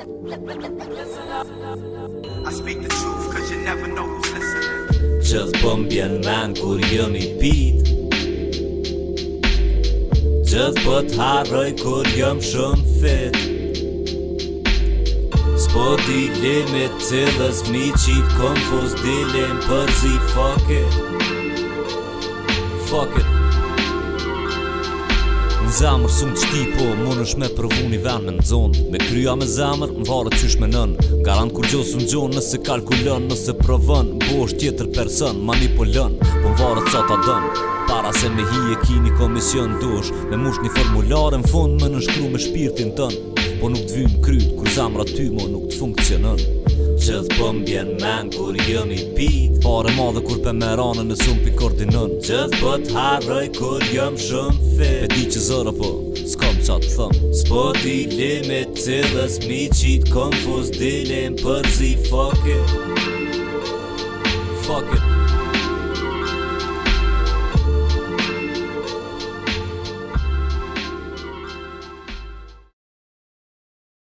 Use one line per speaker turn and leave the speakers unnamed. I speak the truth cause you never know who's listening Gjëth pëm po bjen man kur jëm jo i pit Just për po t'harroj kur jëm shumë fit Spo di limit cilës mi konfus Dilim për zi fuck it Fuck it zamër sum të shti po Më nësh me përvu një ven me në zonë Me krya me zamër më varë të qysh me nën Garantë kur gjosë në gjonë nëse kalkulën Nëse provën bo është tjetër person manipulën, po, po më varë të sata dënë Para se me hi e ki një komision dosh Me mush një formularën fund Më nëshkru me shpirtin tënë Po nuk të vymë krytë, kur zamëra ty Mo nuk të funkcionën gjithë bëm bjen men kur jëm i pit Pare ma dhe kur pe me ranë në sum pi koordinën Gjithë pët harroj kur jëm shumë fit Pe ti që zëra po, s'kom qa të thëm S'po di limit të dhe s'mi qitë konfuz Dilem përzi fuck it Fuck it